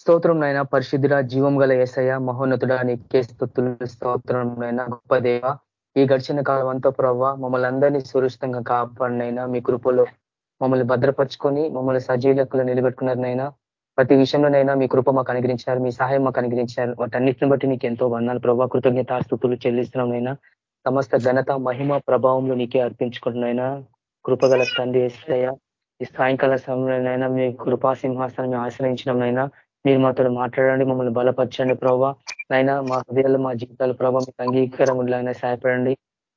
స్తోత్రం నైనా పరిశుద్ధుడ జీవం గల ఏసయ్య మహోన్నతుడ నీకే స్థుతులు స్తోత్రం నైనా గొప్ప దేవ ఈ గడిచిన కాలం అంతా ప్రవ్వ మమ్మల్ని అందరినీ సురక్షితంగా కాపాడినైనా మీ కృపలో మమ్మల్ని భద్రపరుచుకొని మమ్మల్ని సజీలకులు నిలబెట్టుకున్నారనైనా ప్రతి విషయంలోనైనా మీ కృప మాకు అనుగ్రించినారు మీ సహాయం మాకు అనుగ్రించినారు వాటన్నిటిని బట్టి నీకు ఎంతో వందాలు ప్రభావ కృతజ్ఞత స్థుతులు చెల్లిస్తున్నాంనైనా సమస్త ఘనత మహిమ ప్రభావంలో నీకే అర్పించుకుంటున్నాయినా కృపగల తండ్రి ఏసయ్య ఈ సాయంకాల సమయంలోనైనా మీ కృపా సింహాసనం ఆశ్రయించినమైనా మీరు మాతో మాట్లాడండి మమ్మల్ని బలపరచండి ప్రభావ అయినా మా హృదయాలు మా జీవితాలు ప్రభావ మీకు అంగీకారం ఉండేలా సహాయపడండి.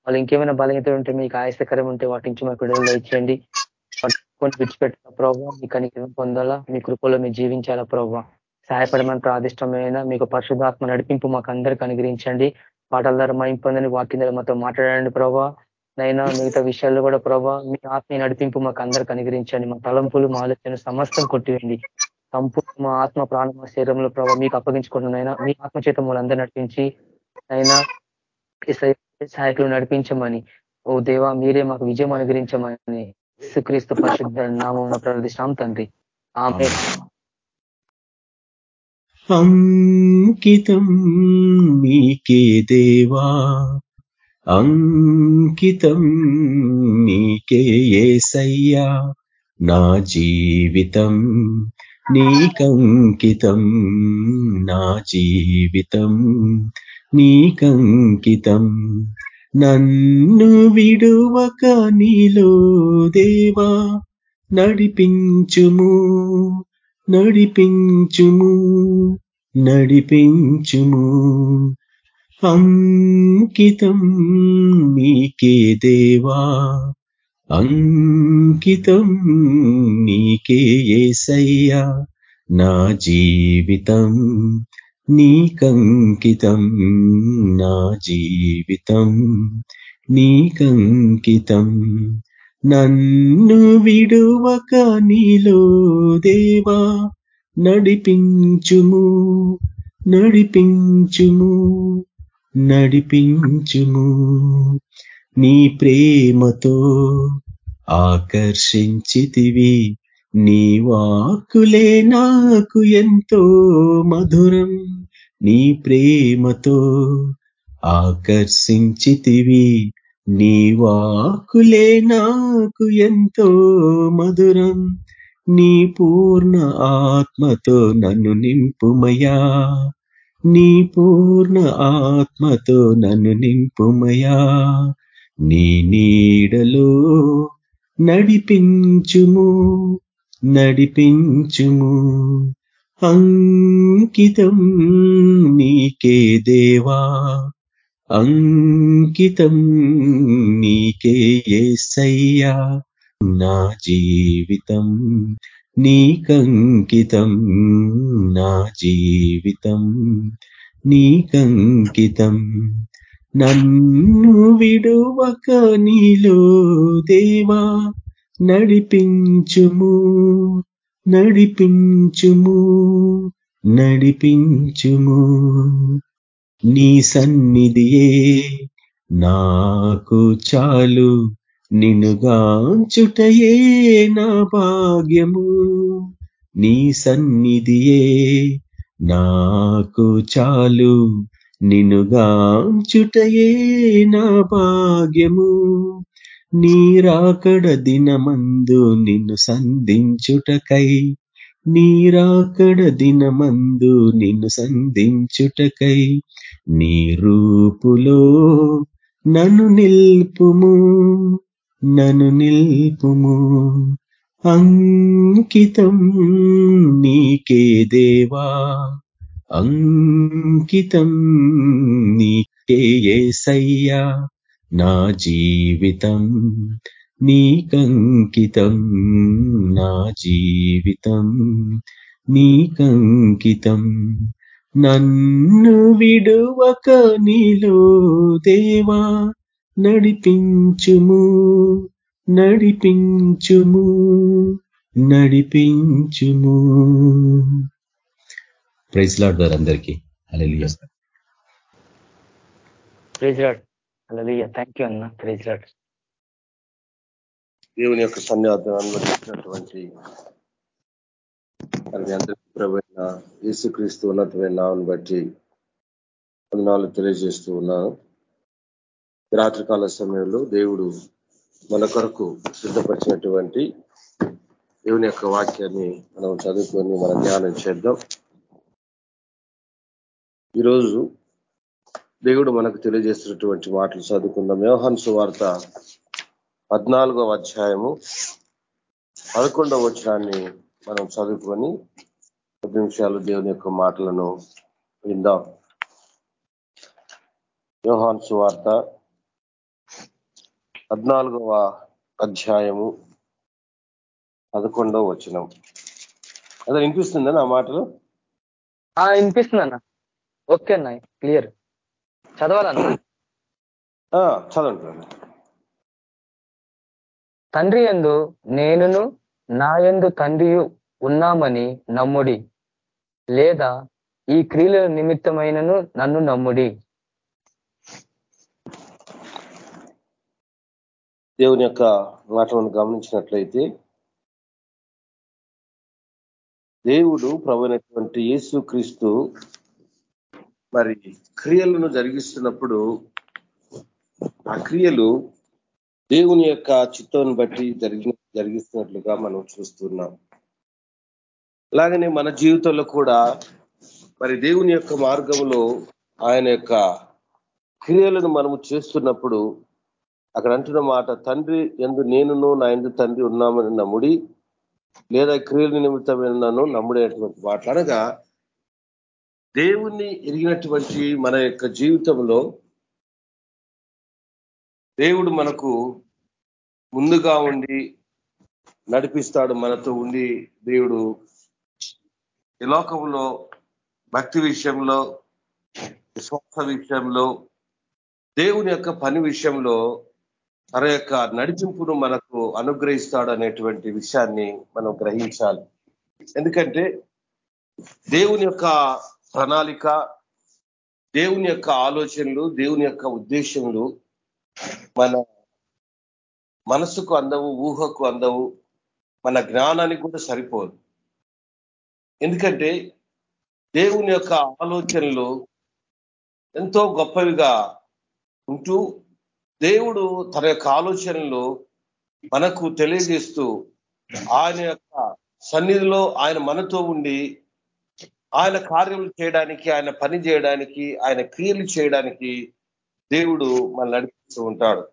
వాళ్ళు ఇంకేమైనా బలహీత ఉంటే మీకు ఆయాసకరం ఉంటే వాటి నుంచి మాకు విడుదల ఇచ్చేయండి పట్టుకొని విడిచిపెట్టిన ప్రభావ మీ కనికరం పొందాలా? మీ కృపలో మీరు జీవించాలా ప్రభావ సహాయపడమని ప్రాదిష్టమైన మీకు పరిశుధాత్మ నడిపింపు మాకు అందరికీ అనుగ్రహించండి. పాటల ద్వారా మా ఇంపొందని వాక్యం ద్వారా మాతో మాట్లాడండి ప్రభావ నైనా మిగతా విషయాల్లో కూడా ప్రభావ మీ ఆత్మీయ నడిపింపు మాకు అందరికి అనుగ్రహించండి. మా తలంపులు మా ఆలోచన సమస్తం కొట్టివేయండి. సంపూర్ణ మా ఆత్మ ప్రాణ శరీరంలో ప్రభావ మీకు అప్పగించుకుంటున్నాయినా మీ ఆత్మచేత మూలందరూ నడిపించి అయినా సహాయకులు నడిపించమని. ఓ దేవా మీరే మాకు విజయం అనుగ్రహించమని యేసుక్రీస్తు పరిశుద్ధ నామం ప్రార్థిస్తాం తండ్రి. ఆమె అంకితం మీకే దేవా అంకితం మీకే ఏసయ్యా నా జీవితం నీకంకితం నా జీవితం. నీకంకితం నన్ను విడువక నీలో దేవా నడిపించుము నడిపించుము నడిపించుము. అంకితం మీకే దేవా అంకితం నీకే ఏసయ్యా నా జీవితం. నీకంకితం నా జీవితం. నీకంకితం నన్ను విడువక నీలో దేవా నడిపించుము నడిపించుము నడిపించుము. నీ ప్రేమతో ఆకర్షించితివి. నీ వాకులే నాకు ఎంతో మధురం. నీ ప్రేమతో ఆకర్షించితివి. నీ వాకులే నాకు ఎంతో మధురం. నీ పూర్ణ ఆత్మతో నన్ను నింపుమయా. నీ పూర్ణ ఆత్మతో నన్ను నింపుమయా. నీ నీడలో నడిపించుము నడిపించుము. అంకితం నీకే దేవా అంకితం నీకే ఏసయ్యా. నా జీవితం నీకంకితం నా జీవితం నీకంకితం. నన్ను విడువక నీలో దేవా నడిపించుము నడిపించుము నడిపించుము. నీ సన్నిధియే నాకు చాలు నినుగాంచుటయే నా భాగ్యము. నీ సన్నిధియే నాకు చాలు నినుగాంచుటయే నా భాగ్యము. నీరాకడ దినమందు నిన్ను సంధించుటకై నీరాకడ దినమందు నిన్ను సంధించుటకై నీ రూపులో నన్ను నిల్పుము నన్ను నిల్పుము. అంకితం నీకే దేవా అంకితం నీకేసయ్యా నా జీవితం నీకంకితం నా జీవితం నీకంకితం. నన్ను విడువక నీలో దేవా నడిపించుము నడిపించుము నడిపించుము. ప్రైజ్ లాడ్ గారు అందరికీ. Hallelujah praise Lord. Hallelujah thank you అన్న. Praise Lord. దేవుని యొక్క సన్నిధానం అనుమతించినటువంటి మరి అందరికీ ప్రభైన యేసుక్రీస్తు ఉన్నతమైన నామని బట్టి వందనాలు తెలియజేస్తూ ఉన్నాను. రాత్రికాల సమయంలో దేవుడు మన కొరకు సిద్ధపరిచినటువంటి దేవుని యొక్క వాక్యాన్ని మనం చదువుకొని మన ధ్యానం చేద్దాం. ఈరోజు దేవుడు మనకు తెలియజేస్తున్నటువంటి మాటలు చదువుకుందాం. వ్యవహాన్ సువార్త పద్నాలుగవ అధ్యాయము పదకొండవ వచనాన్ని మనం చదువుకొని కొద్ది నిమిషాలు దేవుని యొక్క మాటలను విందాం. యోహాన్ సువార్త పద్నాలుగవ అధ్యాయము పదకొండవ వచనం. అదే వినిపిస్తుందా నా మాటలు? వినిపిస్తుందన్నా. ఓకే అన్న క్లియర్. చదవాలన్న చదవండి తండ్రి ఎందు నేనును నా ఎందు తండ్రి ఉన్నామని నమ్ముడి. లేదా ఈ క్రియల నిమిత్తమైనను నన్ను నమ్ముడి. దేవుని యొక్క మాటలను గమనించినట్లయితే దేవుడు ప్రభునటువంటి యేసు క్రీస్తు మరి క్రియలను జరిగిస్తున్నప్పుడు ఆ క్రియలు దేవుని యొక్క చిత్తాన్ని బట్టి జరిగి జరిగిస్తున్నట్లుగా మనం చూస్తున్నాం. అలాగనే మన జీవితంలో కూడా మరి దేవుని యొక్క మార్గంలో ఆయన యొక్క క్రియలను మనము చేస్తున్నప్పుడు అక్కడ అంటున్న మాట తండ్రి ఎందు నేనును నా ఎందు తండ్రి ఉన్నామని నమ్ముడి లేదా క్రియల నన్ను నమ్ముడేటువంటి మాట అనగా దేవుణ్ణి ఎరిగినటువంటి మన యొక్క జీవితంలో దేవుడు మనకు ముందుగా ఉండి నడిపిస్తాడు మనతో ఉండి దేవుడు ఈ లోకంలో భక్తి విషయంలో విశ్వాస విషయంలో దేవుని యొక్క పని విషయంలో తన యొక్క నడిపింపును మనకు అనుగ్రహిస్తాడు అనేటువంటి విషయాన్ని మనం గ్రహించాలి. ఎందుకంటే దేవుని యొక్క ప్రణాళిక దేవుని యొక్క ఆలోచనలు దేవుని యొక్క ఉద్దేశములు మన మనసుకు అందవు ఊహకు అందవు మన జ్ఞానానికి కూడా సరిపోదు. ఎందుకంటే దేవుని యొక్క ఆలోచనలు ఎంతో గొప్పవిగా ఉంటూ దేవుడు తన యొక్క ఆలోచనలు మనకు తెలియజేస్తూ ఆయన యొక్క సన్నిధిలో ఆయన మనతో ఉండి ఆయన కార్యములు చేయడానికి ఆయన పని చేయడానికి ఆయన క్రియలు చేయడానికి దేవుడు మన నడిపిస్తూ ఉంటాడు.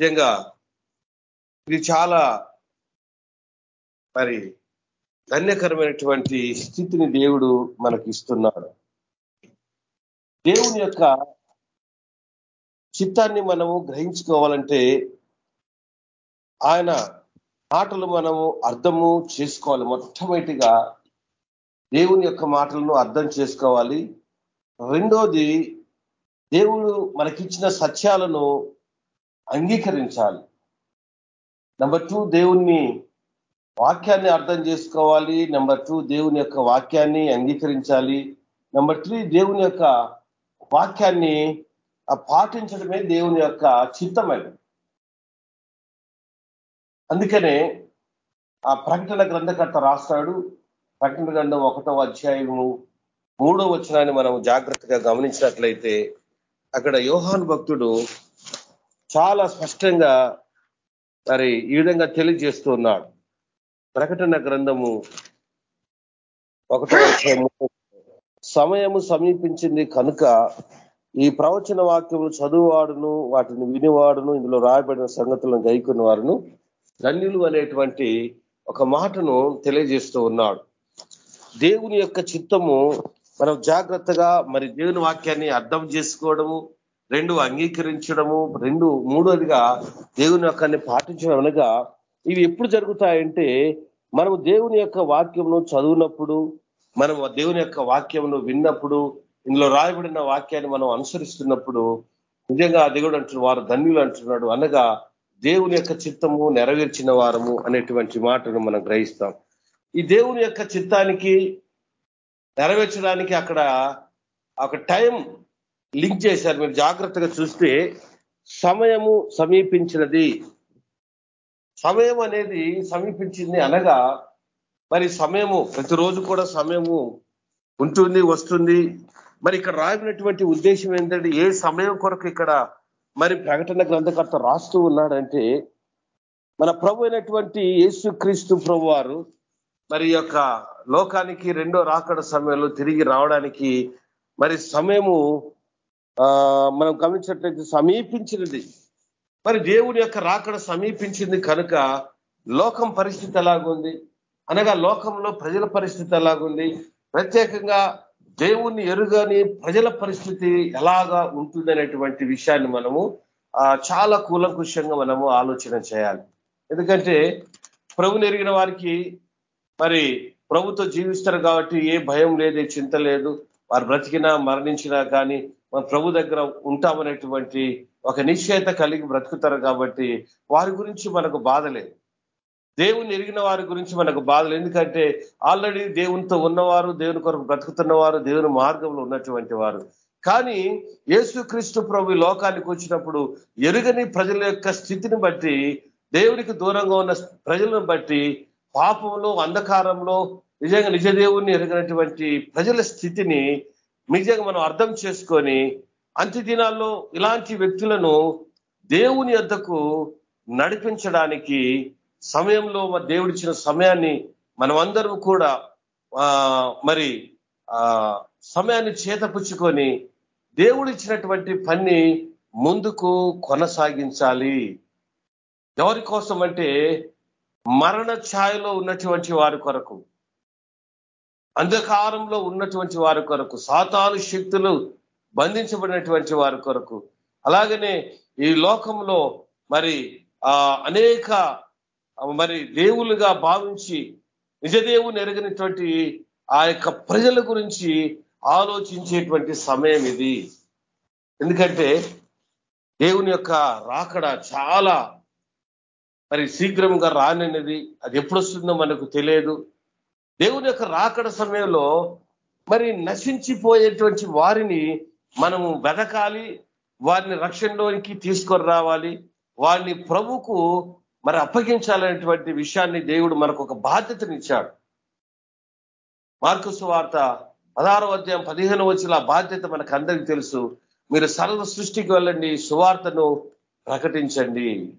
నిజంగా ఇది చాలా మరి ధన్యకరమైనటువంటి స్థితిని దేవుడు మనకి ఇస్తున్నాడు దేవుని యొక్క చిత్తాన్ని మనము గ్రహించుకోవాలంటే ఆయన మాటలు మనము అర్థము చేసుకోవాలి మొట్టమొదటిగా దేవుని యొక్క మాటలను అర్థం చేసుకోవాలి. రెండోది దేవుడు మనకిచ్చిన సత్యాలను అంగీకరించాలి. నెంబర్ టూ దేవుణ్ణి వాక్యాన్ని అర్థం చేసుకోవాలి. నెంబర్ టూ దేవుని యొక్క వాక్యాన్ని అంగీకరించాలి. నెంబర్ త్రీ దేవుని యొక్క వాక్యాన్ని పాటించడమే దేవుని యొక్క చిత్తమైన అందుకనే ఆ ప్రకటన గ్రంథకర్త రాస్తాడు. ప్రకటన గ్రంథం ఒకటో అధ్యాయము మూడో వచనాన్ని మనం జాగ్రత్తగా గమనించినట్లయితే అక్కడ యోహాన్ భక్తుడు చాలా స్పష్టంగా మరి ఈ విధంగా తెలియజేస్తున్నాడు. ప్రకటన గ్రంథము ఒకటో అధ్యాయము సమయము సమీపించింది కనుక ఈ ప్రవచన వాక్యములు చదువువాడును వాటిని వినివాడును ఇందులో రాయబడిన సంగతులను గైకున్న వారును ధన్యులు అనేటువంటి ఒక మాటను తెలియజేస్తూ ఉన్నాడు. దేవుని యొక్క చిత్తము మనం జాగ్రత్తగా మరి దేవుని వాక్యాన్ని అర్థం చేసుకోవడము రెండు అంగీకరించడము రెండు మూడోదిగా దేవుని యొక్కని పాటించడం అనగా ఇవి ఎప్పుడు జరుగుతాయంటే మనము దేవుని యొక్క వాక్యమును చదువునప్పుడు మనం దేవుని యొక్క వాక్యమును విన్నప్పుడు ఇందులో రాయబడిన వాక్యాన్ని మనం అనుసరిస్తున్నప్పుడు నిజంగా దేవుడు అంటున్న వారు ధన్యులు అంటున్నాడు అనగా దేవుని యొక్క చిత్తము నెరవేర్చిన వారము అనేటువంటి మాటను మనం గ్రహిస్తాం. ఈ దేవుని యొక్క చిత్తానికి నెరవేర్చడానికి అక్కడ ఒక టైం లింక్ చేశారు. మీరు జాగ్రత్తగా చూస్తే సమయము సమీపించినది. సమయం అనేది సమీపించింది అనగా మరి సమయము ప్రతిరోజు కూడా సమయము ఉంటుంది వస్తుంది. మరి ఇక్కడ రాయబడినటువంటి ఉద్దేశం ఏంటంటే ఏ సమయం కొరకు ఇక్కడ మరి ప్రకటన గ్రంథకర్త రాస్తూ ఉన్నాడంటే మన ప్రభు అయినటువంటి యేసు క్రీస్తు ప్రభు వారు మరి యొక్క లోకానికి రెండో రాకడ సమయంలో తిరిగి రావడానికి మరి సమయము మనం గమనించినట్లయితే సమీపించినది. మరి దేవుని యొక్క రాకడ సమీపించింది కనుక లోకం పరిస్థితి ఎలాగుంది? అనగా లోకంలో ప్రజల పరిస్థితి ఎలాగుంది? ప్రత్యేకంగా దేవుణ్ణి ఎరుగని ప్రజల పరిస్థితి ఎలాగా ఉంటుందనేటువంటి విషయాన్ని మనము చాలా కూలంకుషంగా మనము ఆలోచన చేయాలి. ఎందుకంటే ప్రభుని ఎరిగిన వారికి మరి ప్రభుతో జీవిస్తారు కాబట్టి ఏ భయం లేదు ఏ చింత లేదు. వారు బ్రతికినా మరణించినా కానీ మన ప్రభు దగ్గర ఉంటామనేటువంటి ఒక నిశ్చయత కలిగి బ్రతుకుతారు కాబట్టి వారి గురించి మనకు బాధ లేదు. దేవుని ఎరిగిన వారి గురించి మనకు బాధలు ఎందుకంటే ఆల్రెడీ దేవునితో ఉన్నవారు దేవుని కొరకు బ్రతుకుతున్నవారు దేవుని మార్గంలో ఉన్నటువంటి వారు. కానీ యేసుక్రీస్తు ప్రభు లోకానికి వచ్చినప్పుడు ఎరుగని ప్రజల యొక్క స్థితిని బట్టి దేవునికి దూరంగా ఉన్న ప్రజలను బట్టి పాపంలో అంధకారంలో నిజంగా నిజ దేవుణ్ణి ఎరగినటువంటి ప్రజల స్థితిని నిజంగా మనం అర్థం చేసుకొని అంత్య దినాల్లో ఇలాంటి వ్యక్తులను దేవుని యొద్దకు నడిపించడానికి సమయంలో దేవుడిచ్చిన సమయాన్ని మనమందరం కూడా మరి సమయాన్ని చేతపుచ్చుకొని దేవుడిచ్చినటువంటి పని ముందుకు కొనసాగించాలి. ఎవరి కోసం అంటే మరణ ఛాయలో ఉన్నటువంటి వారి కొరకు అంధకారంలో ఉన్నటువంటి వారి కొరకు సాతాను శక్తులు బంధించబడినటువంటి వారి కొరకు. అలాగనే ఈ లోకంలో మరి అనేక మరి దేవులుగా భావించి నిజదేవుని ఎరగనటువంటి ఆ యొక్క ప్రజల గురించి ఆలోచించేటువంటి సమయం ఇది. ఎందుకంటే దేవుని యొక్క రాకడ చాలా మరి శీఘ్రంగా రాననేది అది ఎప్పుడు వస్తుందో మనకు తెలియదు. దేవుని యొక్క రాకడ సమయంలో మరి నశించిపోయేటువంటి వారిని మనము వెదకాలి వారిని రక్షణలోనికి తీసుకొని రావాలి వారిని ప్రభుకు మరి అప్పగించాలనేటువంటి విషయాన్ని దేవుడు మనకు ఒక బాధ్యతనిచ్చాడు. మార్కుసు వార్త పదహారో అధ్యాయం పదిహేను వచ్చిన బాధ్యత మనకు అందరికీ తెలుసు. మీరు సర్వ సృష్టికి వెళ్ళండి సువార్తను ప్రకటించండి.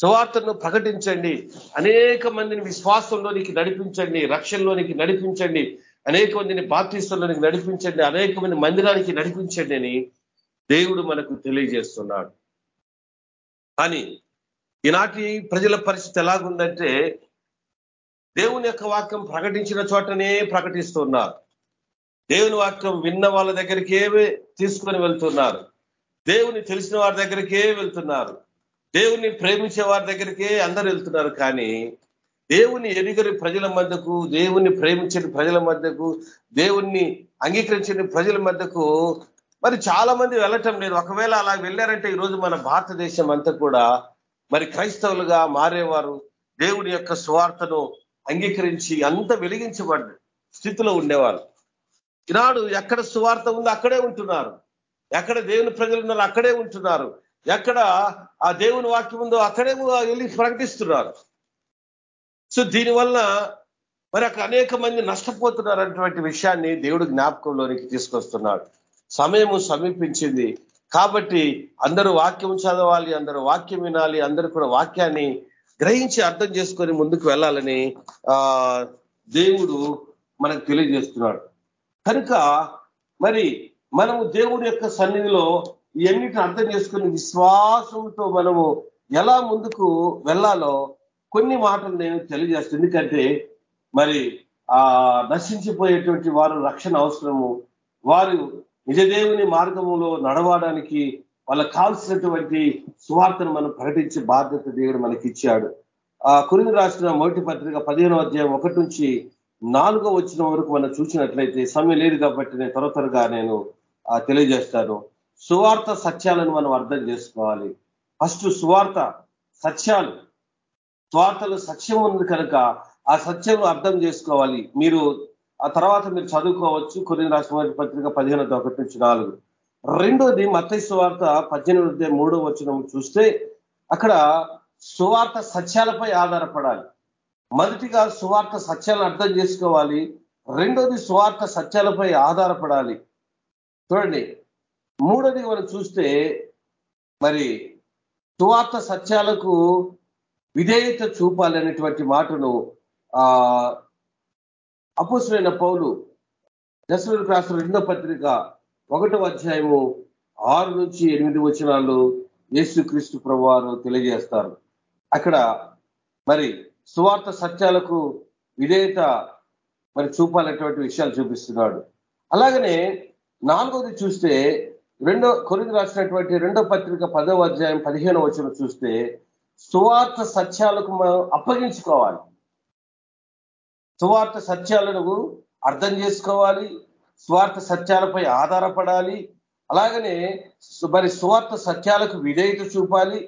సువార్తను ప్రకటించండి. అనేక మందిని విశ్వాసంలోనికి నడిపించండి రక్షణలోనికి నడిపించండి. అనేక మందిని బాప్తీస్థంలోనికి నడిపించండి. అనేక మంది మందిరానికి నడిపించండి అని దేవుడు మనకు తెలియజేస్తున్నాడు. కానీ ఈనాటి ప్రజల పరిస్థితి ఎలాగుందంటే దేవుని యొక్క వాక్యం ప్రకటించిన చోటనే ప్రకటిస్తున్నారు. దేవుని వాక్యం విన్న వాళ్ళ దగ్గరికే తీసుకొని వెళ్తున్నారు. దేవుని తెలిసిన వారి దగ్గరికే వెళ్తున్నారు. దేవుని ప్రేమించే వారి దగ్గరికే అందరు వెళ్తున్నారు కానీ దేవుని ఎదిగని ప్రజల మధ్యకు దేవుని ప్రేమించని ప్రజల మధ్యకు దేవుణ్ణి అంగీకరించని ప్రజల మధ్యకు మరి చాలా మంది వెళ్ళటం లేదు. ఒకవేళ అలా వెళ్ళారంటే ఈరోజు మన భారతదేశం అంతా కూడా మరి క్రైస్తవులుగా మారేవారు దేవుని యొక్క స్వార్థను అంగీకరించి అంత వెలిగించబడ్డ స్థితిలో ఉండేవారు. ఈనాడు ఎక్కడ సువార్త ఉందో అక్కడే ఉంటున్నారు. ఎక్కడ దేవుని ప్రజలు ఉన్నారో అక్కడే ఉంటున్నారు. ఎక్కడ ఆ దేవుని వాక్యం ఉందో అక్కడే వెళ్ళి ప్రకటిస్తున్నారు. సో దీనివల్ల మరి అక్కడ అనేక మంది నష్టపోతున్నారు అటువంటి విషయాన్ని దేవుడు జ్ఞాపకంలోనికి తీసుకొస్తున్నాడు. సమయము సమీపించింది. కాబట్టి అందరూ వాక్యం చదవాలి అందరూ వాక్యం వినాలి అందరూ కూడా వాక్యాన్ని గ్రహించి అర్థం చేసుకొని ముందుకు వెళ్ళాలని ఆ దేవుడు మనకు తెలియజేస్తున్నాడు. కనుక మరి మనము దేవుడి యొక్క సన్నిధిలో ఇవన్నిటిని అర్థం చేసుకుని విశ్వాసంతో మనము ఎలా ముందుకు వెళ్ళాలో కొన్ని మాటలు నేను తెలియజేస్తాను. ఎందుకంటే మరి ఆ నశించిపోయేటువంటి వారు రక్షణ అవసరము. వారు నిజదేవుని మార్గంలో నడవడానికి వాళ్ళకి కావాల్సినటువంటి సువార్తను మనం ప్రకటించే బాధ్యత దేవుడు మనకి ఇచ్చాడు ఆ కురిమి రాసిన మొదటి పత్రిక పదిహేనో అధ్యాయం ఒకటి నుంచి నాలుగో వచ్చిన వరకు మనం చూసినట్లయితే సమయం లేదు కాబట్టి నేను త్వర త్వరగా నేను తెలియజేస్తాను. సువార్త సత్యాలను మనం అర్థం చేసుకోవాలి. ఫస్ట్ సువార్త సత్యాలు. స్వార్థలు సత్యం ఉంది కనుక ఆ సత్యం అర్థం చేసుకోవాలి. మీరు ఆ తర్వాత మీరు చదువుకోవచ్చు. కొన్ని రాష్ట్రమైన పత్రిక పదిహేను ఒకటి నుంచి నాలుగు. రెండోది మత్తై సువార్త పద్దెనిమిది మూడో వచ్చిన చూస్తే అక్కడ సువార్త సత్యాలపై ఆధారపడాలి. మొదటిగా సువార్త సత్యాలను అర్థం చేసుకోవాలి. రెండోది సువార్త సత్యాలపై ఆధారపడాలి. చూడండి. మూడోది మనం చూస్తే మరి సువార్త సత్యాలకు విధేయత చూపాలి అనేటువంటి మాటను ఆ అపుసరైన పౌలు దశలకు రాసిన రెండో పత్రిక ఒకటో అధ్యాయము ఆరు నుంచి ఎనిమిది వచనాలు యేసుక్రీస్తు ప్రభువారు తెలియజేస్తారు. అక్కడ మరి సువార్త సత్యాలకు విధేయత మరి చూపాలనేటువంటి విషయాలు చూపిస్తున్నాడు. అలాగనే నాలుగోది చూస్తే రెండో కొరింది రాసినటువంటి రెండో పత్రిక పదవ అధ్యాయం పదిహేను వచ్చిన చూస్తే సువార్త సత్యాలకు మనం అప్పగించుకోవాలి. సువార్త సత్యాలను అర్థం చేసుకోవాలి స్వార్థ సత్యాలపై ఆధారపడాలి అలాగనే మరి సువార్త సత్యాలకు విధేయత చూపాలి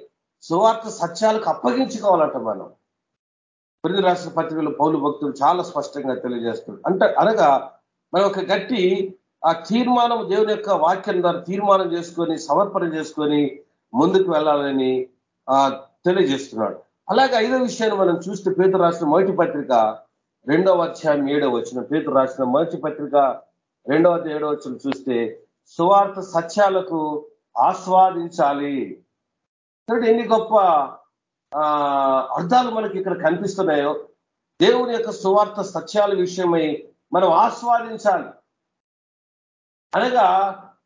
సువార్త సత్యాలకు అప్పగించుకోవాలంట మనం. పొరుగు రాష్ట్ర పత్రికలు పౌలు భక్తులు చాలా స్పష్టంగా తెలియజేస్తారు అంటే అనగా మనం ఒక గట్టి ఆ తీర్మానం దేవుని యొక్క వాక్యం ద్వారా తీర్మానం చేసుకొని సమర్పణ చేసుకొని ముందుకు వెళ్ళాలని ఆ తెలియజేస్తున్నాడు. అలాగే ఐదో విషయాన్ని మనం చూస్తే పేతురు రాసిన మొదటి పత్రిక రెండవ అధ్యాయం ఏడవ వచ్చిన పేతురు రాసిన మొదటి పత్రిక రెండవ ఏడవ వచ్చిన చూస్తే సువార్త సత్యాలకు ఆస్వాదించాలి. ఎన్ని గొప్ప అర్థాలు మనకి ఇక్కడ కనిపిస్తున్నాయో. దేవుని యొక్క సువార్త సత్యాల విషయమై మనం ఆస్వాదించాలి. అనగా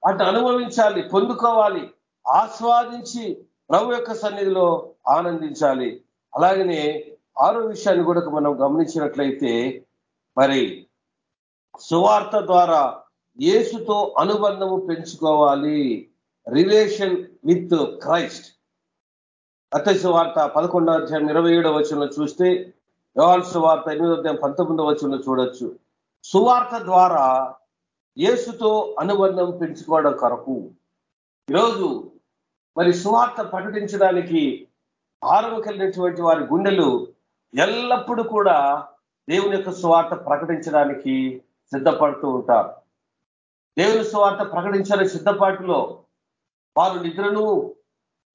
వాటిని అనుభవించాలి పొందుకోవాలి ఆస్వాదించి ప్రభు యొక్క సన్నిధిలో ఆనందించాలి. అలాగనే ఆరో విషయాన్ని కూడా మనం గమనించినట్లయితే మరి సువార్త ద్వారా యేసుతో అనుబంధము పెంచుకోవాలి. Relation with Christ. అత్యశ వార్త పదకొండవ అధ్యాయం ఇరవై ఏడవ వచనంలో చూస్తే యోహాన్ సువార్త ఎనిమిదో అధ్యాయం పంతొమ్మిదవ వచనంలో చూడొచ్చు. సువార్త ద్వారా యేసుతో అనుబంధం పెంచుకోవడం కొరకు ఈరోజు మరి సువార్త ప్రకటించడానికి భారం కలిగినటువంటి వారి గుండెలు ఎల్లప్పుడూ కూడా దేవుని యొక్క సువార్త ప్రకటించడానికి సిద్ధపడుతూ ఉంటారు. దేవుని సువార్త ప్రకటించాలని సిద్ధపాటులో వారు నిద్రను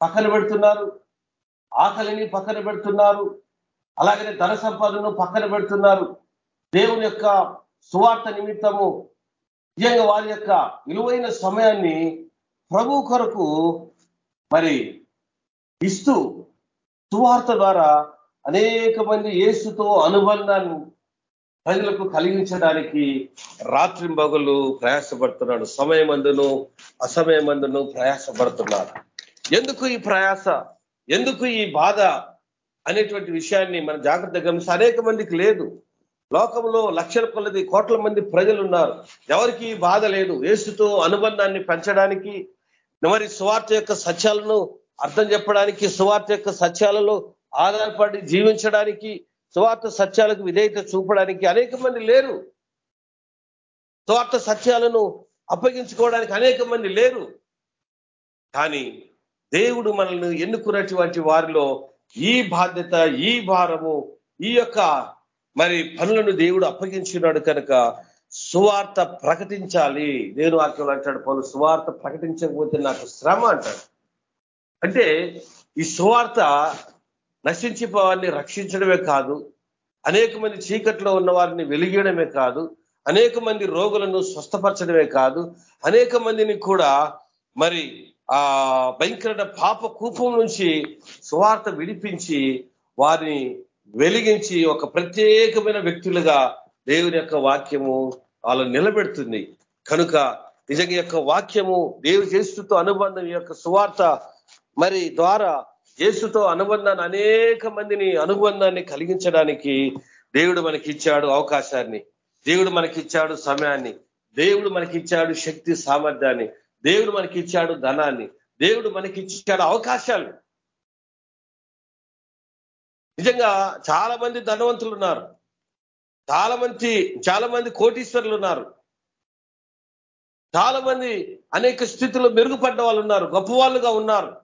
పక్కన పెడుతున్నారు ఆకలిని పక్కన పెడుతున్నారు అలాగనే ధన సంపాదనను పక్కన పెడుతున్నారు. దేవుని యొక్క సువార్త నిమిత్తము నిజంగా వారి యొక్క విలువైన సమయాన్ని ప్రభు కొరకు మరి ఇస్తూ సువార్త ద్వారా అనేక మంది యేసుతో అనుబంధాన్ని ప్రజలకు కలిగించడానికి రాత్రింబగలు ప్రయాసపడుతున్నాడు. సమయమందును అసమయమందును ప్రయాసపడుతున్నాడు. ఎందుకు ఈ ప్రయాస? ఎందుకు ఈ బాధ? అనేటువంటి విషయాన్ని మన జాగ్రత్త గమనిస్తే అనేక మందికి లేదు. లోకంలో లక్షల కొలది కోట్ల మంది ప్రజలు ఉన్నారు ఎవరికి బాధ లేదు. ఏసుతో అనుబంధాన్ని పెంచడానికి మరి సువార్త యొక్క సత్యాలను అర్థం చెప్పడానికి సువార్త యొక్క సత్యాలలో ఆధారపడి జీవించడానికి సువార్త సత్యాలకు విధేయత చూపడానికి అనేక మంది లేరు. సువార్త సత్యాలను అప్పగించుకోవడానికి అనేక మంది లేరు. కానీ దేవుడు మనల్ని ఎన్నుకున్నటువంటి వారిలో ఈ బాధ్యత ఈ భారము ఈ యొక్క మరి పనులను దేవుడు అప్పగించినాడు కనుక సువార్త ప్రకటించాలి. నేను వాక్యం అంటాడు పలు సువార్త ప్రకటించకపోతే నాకు శ్రమ అంటాడు. అంటే ఈ సువార్త నశించిపోవాన్ని రక్షించడమే కాదు అనేక మంది చీకట్లో ఉన్న వారిని వెలిగేయడమే కాదు అనేక మంది రోగులను స్వస్థపరచడమే కాదు అనేక మందిని కూడా మరి ఆ భయంకరమైన పాప కూపం నుంచి సువార్త విడిపించి వారిని వెలిగించి ఒక ప్రత్యేకమైన వ్యక్తులుగా దేవుని యొక్క వాక్యము వాళ్ళు నిలబెడుతుంది. కనుక నిజంగా యొక్క వాక్యము దేవు చేస్తుతో అనుబంధం యొక్క సువార్త మరి ద్వారా యేసుతో అనుబంధాన్ని అనేక మందిని అనుబంధాన్ని కలిగించడానికి దేవుడు మనకిచ్చాడు అవకాశాన్ని. దేవుడు మనకిచ్చాడు సమయాన్ని. దేవుడు మనకిచ్చాడు శక్తి సామర్థ్యాన్ని. దేవుడు మనకిచ్చాడు ధనాన్ని. దేవుడు మనకిచ్చాడు అవకాశాలు. నిజంగా చాలా మంది ధనవంతులు ఉన్నారు. చాలా మంది చాలా మంది కోటీశ్వరులు ఉన్నారు. చాలా మంది అనేక స్థితిలో మెరుగుపడ్డ వాళ్ళు ఉన్నారు గొప్ప వాళ్ళుగా ఉన్నారు.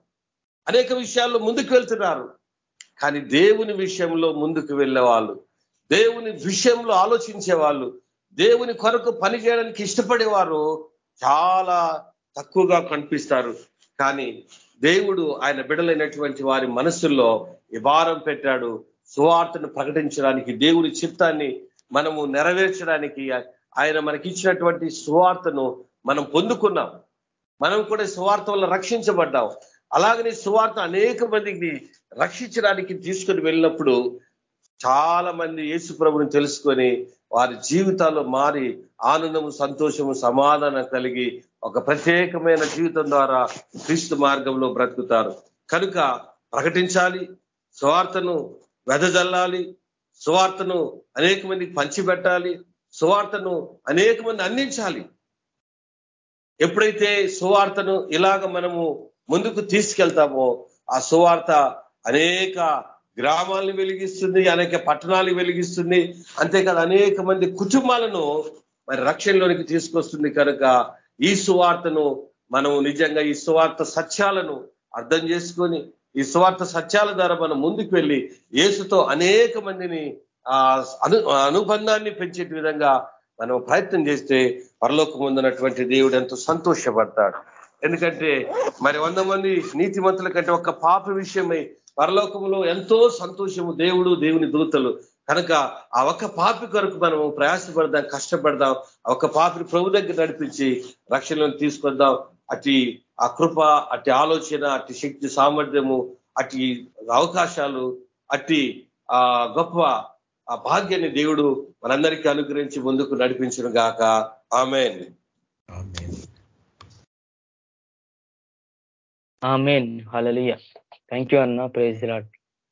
అనేక విషయాల్లో ముందుకు వెళ్తున్నారు. కానీ దేవుని విషయంలో ముందుకు వెళ్ళేవాళ్ళు దేవుని విషయంలో ఆలోచించే వాళ్ళు దేవుని కొరకు పని చేయడానికి ఇష్టపడేవారు చాలా తక్కువగా కనిపిస్తారు. కానీ దేవుడు ఆయన బిడలైనటువంటి వారి మనసుల్లో భారం పెట్టాడు. సువార్తను ప్రకటించడానికి దేవుని చిత్తాన్ని మనము నెరవేర్చడానికి ఆయన మనకి ఇచ్చినటువంటి సువార్తను మనం పొందుకున్నాం. మనం కూడా సువార్త వల్ల రక్షించబడ్డాం. అలాగనే సువార్త అనేక మందికి రక్షించడానికి తీసుకొని వెళ్ళినప్పుడు చాలా మంది యేసు ప్రభుని తెలుసుకొని వారి జీవితాలు మారి ఆనందము సంతోషము సమాధానం కలిగి ఒక ప్రత్యేకమైన జీవితం ద్వారా క్రీస్తు మార్గంలో బ్రతుకుతారు. కనుక ప్రకటించాలి సువార్తను వెదజల్లాలి సువార్తను అనేక మందికి పంచిపెట్టాలి సువార్తను అనేక మంది అందించాలి. ఎప్పుడైతే సువార్తను ఇలాగ మనము ముందుకు తీసుకెళ్తామో ఆ సువార్త అనేక గ్రామాలను వెలిగిస్తుంది అనేక పట్టణాలు వెలిగిస్తుంది. అంతేకాదు అనేక మంది కుటుంబాలను మరి రక్షణలోనికి తీసుకొస్తుంది కనుక ఈ సువార్తను మనము నిజంగా ఈ సువార్త సత్యాలను అర్థం చేసుకొని ఈ సువార్త సత్యాల ద్వారా మనం ముందుకు వెళ్ళి యేసుతో అనేక మందిని ఆ అను అనుబంధాన్ని పెంచే విధంగా మనం ప్రయత్నం చేస్తే పరలోకం ఉన్నటువంటి దేవుడు ఎంతో సంతోషపడతాడు. ఎందుకంటే మరి వంద మంది నీతిమంతుల కంటే ఒక పాప విషయమై పరలోకంలో ఎంతో సంతోషము దేవుడు దేవుని దూతలు. కనుక ఆ ఒక్క పాపి కొరకు మనము ప్రయాసపడదాం కష్టపడదాం ఆ ఒక్క పాపిని ప్రభు దగ్గర నడిపించి రక్షణలను తీసుకొద్దాం. అటు ఆ కృప అట్టి ఆలోచన అట్టి శక్తి సామర్థ్యము అట్టి అవకాశాలు అట్టి ఆ గొప్ప ఆ భాగ్యాన్ని దేవుడు మనందరికీ అనుగ్రహించి ముందుకు నడిపించిన గాక. Amen. Amen. Hallelujah thank you అన్న. Praise Lord.